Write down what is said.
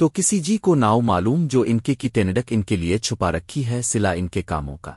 تو کسی جی کو ناؤ معلوم جو ان کے کی ٹینڈک ان کے لیے چھپا رکھی ہے سلا ان کے کاموں کا۔